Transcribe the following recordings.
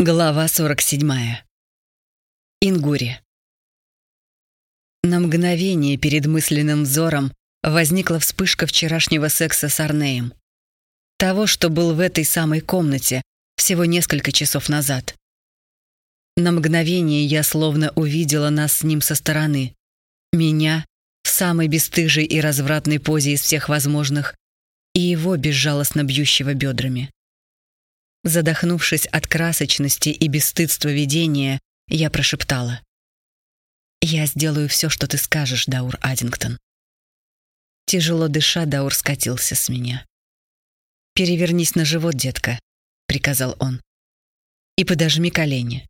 Глава 47. Ингури. На мгновение перед мысленным взором возникла вспышка вчерашнего секса с Арнеем. Того, что был в этой самой комнате всего несколько часов назад. На мгновение я словно увидела нас с ним со стороны. Меня в самой бесстыжей и развратной позе из всех возможных и его безжалостно бьющего бедрами. Задохнувшись от красочности и бесстыдства видения, я прошептала. «Я сделаю все, что ты скажешь, Даур Аддингтон». Тяжело дыша, Даур скатился с меня. «Перевернись на живот, детка», — приказал он. «И подожми колени».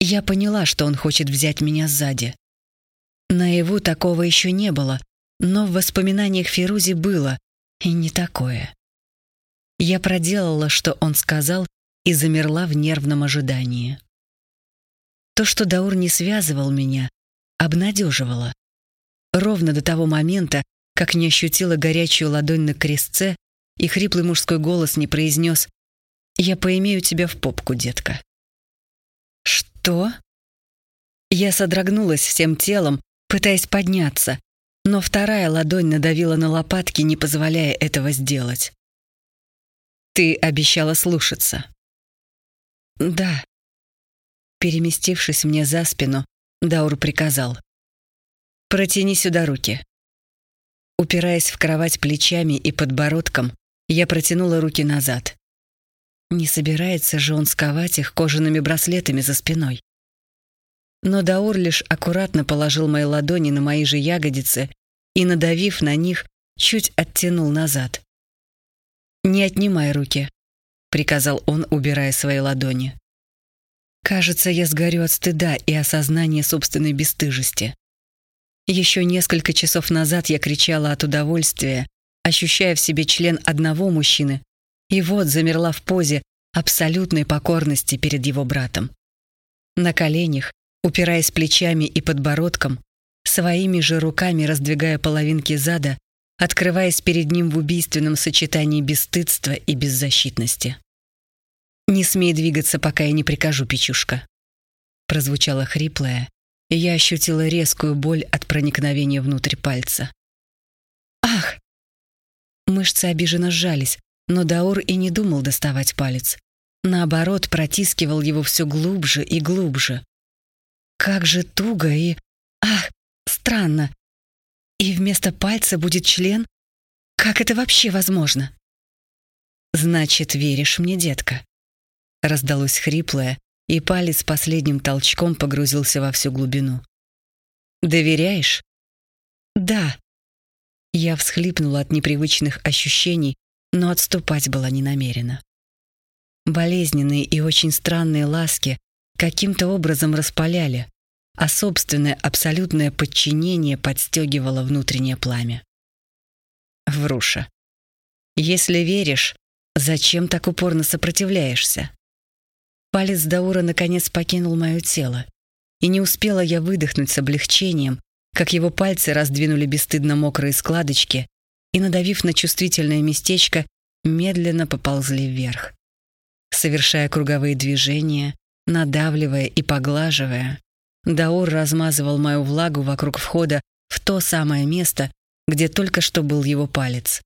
Я поняла, что он хочет взять меня сзади. Наяву такого еще не было, но в воспоминаниях Фирузи было, и не такое. Я проделала, что он сказал, и замерла в нервном ожидании. То, что Даур не связывал меня, обнадеживало. Ровно до того момента, как не ощутила горячую ладонь на крестце, и хриплый мужской голос не произнес «Я поимею тебя в попку, детка». «Что?» Я содрогнулась всем телом, пытаясь подняться, но вторая ладонь надавила на лопатки, не позволяя этого сделать. Ты обещала слушаться. Да. Переместившись мне за спину, Даур приказал. Протяни сюда руки. Упираясь в кровать плечами и подбородком, я протянула руки назад. Не собирается же он сковать их кожаными браслетами за спиной. Но Даур лишь аккуратно положил мои ладони на мои же ягодицы и, надавив на них, чуть оттянул назад. «Не отнимай руки», — приказал он, убирая свои ладони. «Кажется, я сгорю от стыда и осознания собственной бесстыжести. Еще несколько часов назад я кричала от удовольствия, ощущая в себе член одного мужчины, и вот замерла в позе абсолютной покорности перед его братом. На коленях, упираясь плечами и подбородком, своими же руками раздвигая половинки зада, открываясь перед ним в убийственном сочетании бесстыдства и беззащитности. «Не смей двигаться, пока я не прикажу, Печушка», прозвучало хриплое, и я ощутила резкую боль от проникновения внутрь пальца. «Ах!» Мышцы обиженно сжались, но Даур и не думал доставать палец. Наоборот, протискивал его все глубже и глубже. Как же туго и... Ах, странно. И вместо пальца будет член? Как это вообще возможно? Значит, веришь мне, детка? Раздалось хриплое, и палец последним толчком погрузился во всю глубину. Доверяешь? Да. Я всхлипнула от непривычных ощущений, но отступать была не намерена. Болезненные и очень странные ласки каким-то образом распаляли, а собственное абсолютное подчинение подстегивало внутреннее пламя. Вруша. Если веришь, зачем так упорно сопротивляешься? Палец Даура наконец покинул мое тело, и не успела я выдохнуть с облегчением, как его пальцы раздвинули бесстыдно мокрые складочки и, надавив на чувствительное местечко, медленно поползли вверх. Совершая круговые движения, надавливая и поглаживая, Даур размазывал мою влагу вокруг входа в то самое место, где только что был его палец.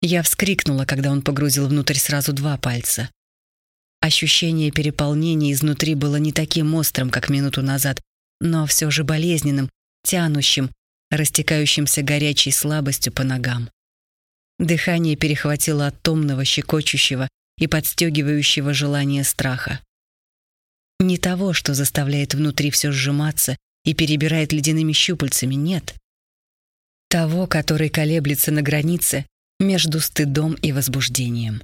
Я вскрикнула, когда он погрузил внутрь сразу два пальца. Ощущение переполнения изнутри было не таким острым, как минуту назад, но все же болезненным, тянущим, растекающимся горячей слабостью по ногам. Дыхание перехватило от томного, щекочущего и подстегивающего желания страха. Не того, что заставляет внутри все сжиматься и перебирает ледяными щупальцами, нет. Того, который колеблется на границе между стыдом и возбуждением.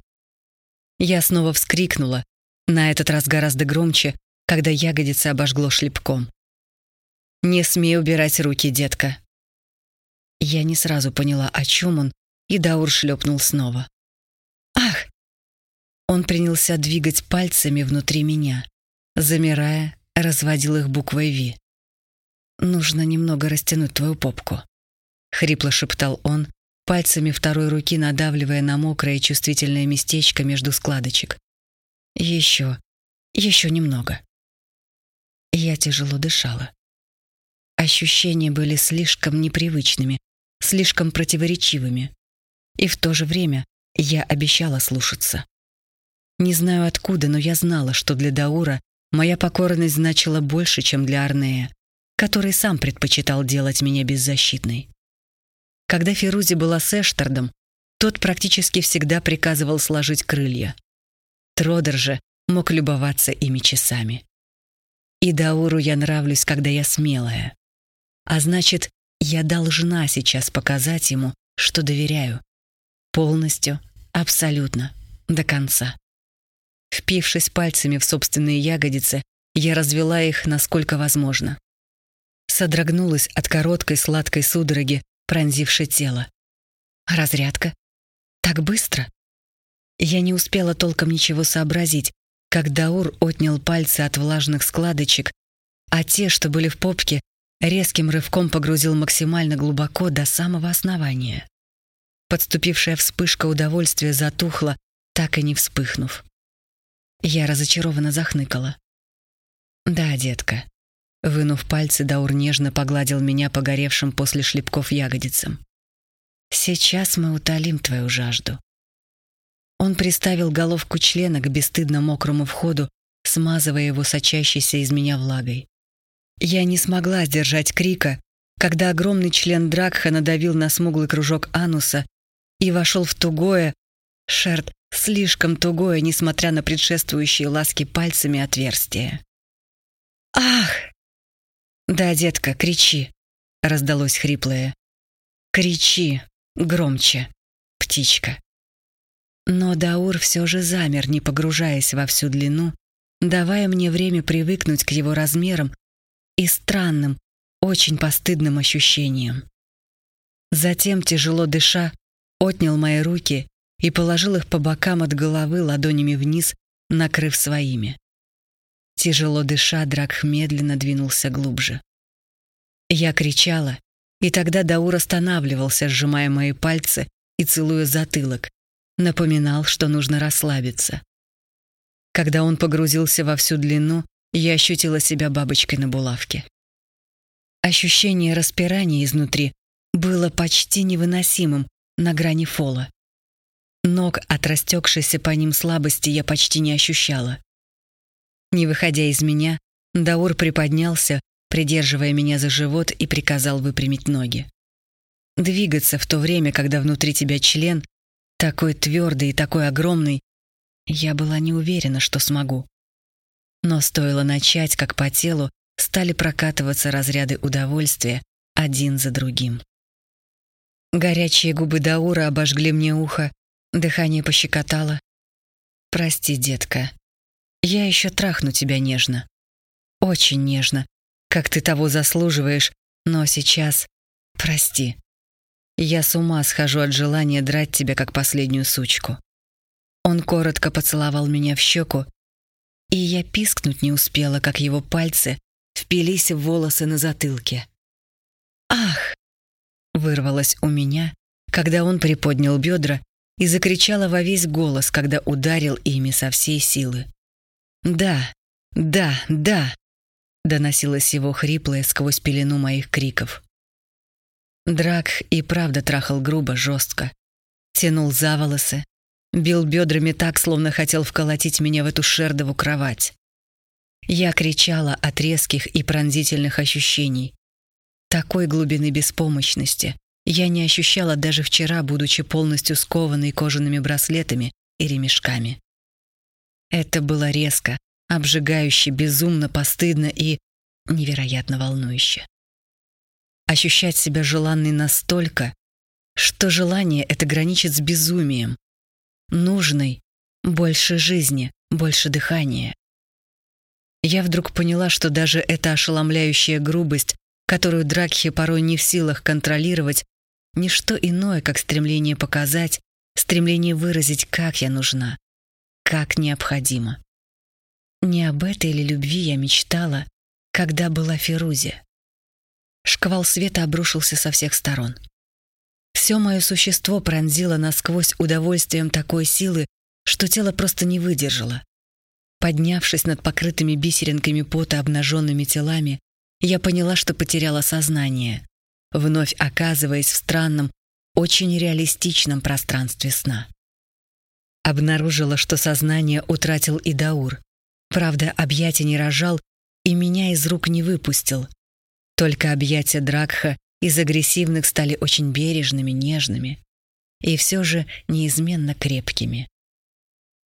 Я снова вскрикнула, на этот раз гораздо громче, когда ягодица обожгло шлепком. «Не смей убирать руки, детка». Я не сразу поняла, о чем он, и Даур шлепнул снова. «Ах!» Он принялся двигать пальцами внутри меня замирая, разводил их буквой «Ви». «Нужно немного растянуть твою попку», — хрипло шептал он, пальцами второй руки надавливая на мокрое чувствительное местечко между складочек. «Еще. Еще немного. Я тяжело дышала. Ощущения были слишком непривычными, слишком противоречивыми. И в то же время я обещала слушаться. Не знаю откуда, но я знала, что для Даура моя покорность значила больше, чем для Арнея, который сам предпочитал делать меня беззащитной. Когда Фирузи была с Эштардом, тот практически всегда приказывал сложить крылья. Тродер же мог любоваться ими часами. И Дауру я нравлюсь, когда я смелая. А значит, я должна сейчас показать ему, что доверяю. Полностью, абсолютно, до конца. Впившись пальцами в собственные ягодицы, я развела их насколько возможно. Содрогнулась от короткой сладкой судороги, пронзившей тело. Разрядка? Так быстро? Я не успела толком ничего сообразить, как Даур отнял пальцы от влажных складочек, а те, что были в попке, резким рывком погрузил максимально глубоко до самого основания. Подступившая вспышка удовольствия затухла, так и не вспыхнув. Я разочарованно захныкала. «Да, детка». Вынув пальцы, Даур нежно погладил меня погоревшим после шлепков ягодицам. «Сейчас мы утолим твою жажду». Он приставил головку члена к бесстыдно мокрому входу, смазывая его сочащейся из меня влагой. Я не смогла сдержать крика, когда огромный член Дракха надавил на смуглый кружок ануса и вошел в тугое, шерт слишком тугое, несмотря на предшествующие ласки пальцами отверстие. «Ах!» «Да, детка, кричи!» — раздалось хриплое. «Кричи! Громче, птичка!» Но Даур все же замер, не погружаясь во всю длину, давая мне время привыкнуть к его размерам и странным, очень постыдным ощущениям. Затем, тяжело дыша, отнял мои руки и положил их по бокам от головы ладонями вниз, накрыв своими. Тяжело дыша, Дракх медленно двинулся глубже. Я кричала, и тогда Даур останавливался, сжимая мои пальцы и целуя затылок, напоминал, что нужно расслабиться. Когда он погрузился во всю длину, я ощутила себя бабочкой на булавке. Ощущение распирания изнутри было почти невыносимым на грани фола. Ног от растекшейся по ним слабости я почти не ощущала. Не выходя из меня, Даур приподнялся, придерживая меня за живот и приказал выпрямить ноги. Двигаться в то время, когда внутри тебя член, такой твердый и такой огромный, я была не уверена, что смогу. Но стоило начать, как по телу стали прокатываться разряды удовольствия один за другим. Горячие губы Даура обожгли мне ухо, Дыхание пощекотало. «Прости, детка. Я еще трахну тебя нежно. Очень нежно, как ты того заслуживаешь, но сейчас... Прости. Я с ума схожу от желания драть тебя, как последнюю сучку». Он коротко поцеловал меня в щеку, и я пискнуть не успела, как его пальцы впились в волосы на затылке. «Ах!» — вырвалось у меня, когда он приподнял бедра и закричала во весь голос, когда ударил ими со всей силы. «Да, да, да!» — доносилось его хриплое сквозь пелену моих криков. Драк и правда трахал грубо, жестко. Тянул за волосы, бил бедрами так, словно хотел вколотить меня в эту шердову кровать. Я кричала от резких и пронзительных ощущений. Такой глубины беспомощности, я не ощущала даже вчера, будучи полностью скованной кожаными браслетами и ремешками. Это было резко, обжигающе, безумно постыдно и невероятно волнующе. Ощущать себя желанной настолько, что желание это граничит с безумием. Нужной, больше жизни, больше дыхания. Я вдруг поняла, что даже эта ошеломляющая грубость, которую Дракхи порой не в силах контролировать, Ничто иное, как стремление показать, стремление выразить, как я нужна, как необходима. Не об этой ли любви я мечтала, когда была Ферузе? Шквал света обрушился со всех сторон. Все мое существо пронзило насквозь удовольствием такой силы, что тело просто не выдержало. Поднявшись над покрытыми бисеринками пота обнаженными телами, я поняла, что потеряла сознание, вновь оказываясь в странном, очень реалистичном пространстве сна. Обнаружила, что сознание утратил и Даур. Правда, объятия не рожал и меня из рук не выпустил. Только объятия Дракха из агрессивных стали очень бережными, нежными и все же неизменно крепкими.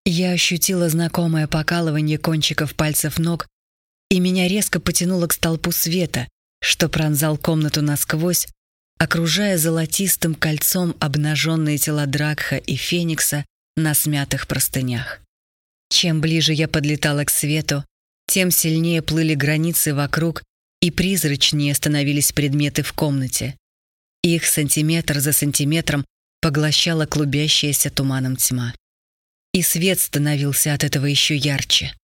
Я ощутила знакомое покалывание кончиков пальцев ног, и меня резко потянуло к столпу света, что пронзал комнату насквозь, окружая золотистым кольцом обнаженные тела Дракха и Феникса на смятых простынях. Чем ближе я подлетала к свету, тем сильнее плыли границы вокруг и призрачнее становились предметы в комнате. Их сантиметр за сантиметром поглощала клубящаяся туманом тьма. И свет становился от этого еще ярче.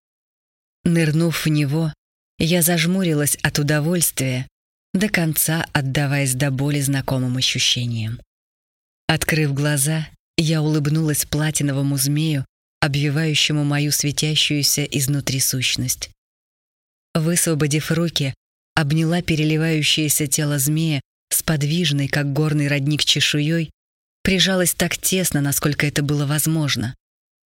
Нырнув в него, я зажмурилась от удовольствия, до конца отдаваясь до боли знакомым ощущениям. Открыв глаза, я улыбнулась платиновому змею, обвивающему мою светящуюся изнутри сущность. Высвободив руки, обняла переливающееся тело змея с подвижной, как горный родник чешуей, прижалась так тесно, насколько это было возможно.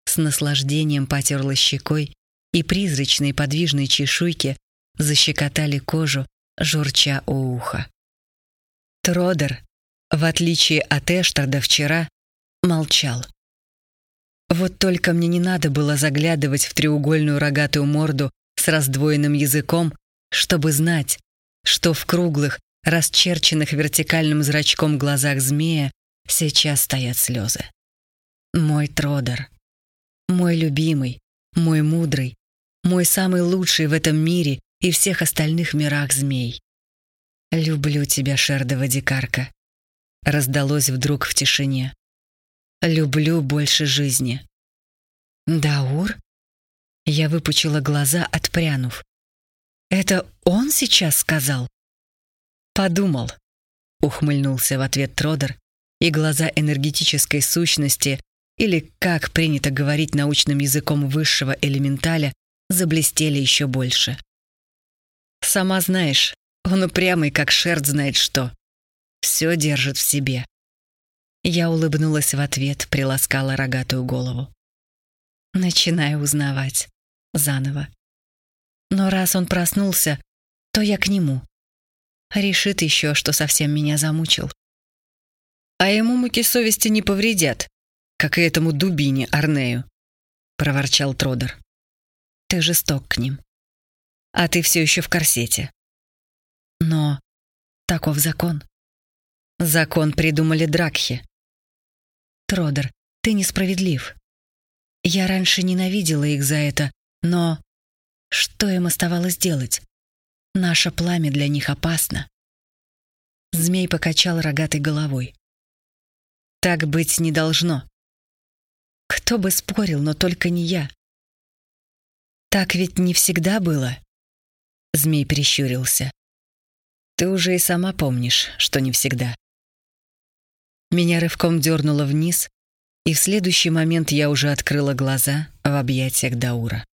С наслаждением потерла щекой, и призрачные подвижные чешуйки защекотали кожу, журча у уха. Тродер, в отличие от Эштарда вчера, молчал. Вот только мне не надо было заглядывать в треугольную рогатую морду с раздвоенным языком, чтобы знать, что в круглых, расчерченных вертикальным зрачком глазах змея сейчас стоят слезы. Мой Тродер, мой любимый, мой мудрый, мой самый лучший в этом мире и всех остальных мирах змей. «Люблю тебя, шердова дикарка», — раздалось вдруг в тишине. «Люблю больше жизни». «Даур?» Я выпучила глаза, отпрянув. «Это он сейчас сказал?» «Подумал», — ухмыльнулся в ответ Тродер, и глаза энергетической сущности, или, как принято говорить научным языком высшего элементаля, заблестели еще больше. «Сама знаешь, он упрямый, как шерд знает что. Все держит в себе». Я улыбнулась в ответ, приласкала рогатую голову. Начинаю узнавать. Заново. Но раз он проснулся, то я к нему. Решит еще, что совсем меня замучил. А ему муки совести не повредят, как и этому дубине Арнею, проворчал Тродер. Ты жесток к ним. А ты все еще в корсете. Но таков закон. Закон придумали Дракхи. Тродер, ты несправедлив. Я раньше ненавидела их за это, но что им оставалось делать? Наше пламя для них опасно. Змей покачал рогатой головой. Так быть не должно. Кто бы спорил, но только не я. Так ведь не всегда было. Змей прищурился. Ты уже и сама помнишь, что не всегда. Меня рывком дернуло вниз, и в следующий момент я уже открыла глаза в объятиях Даура.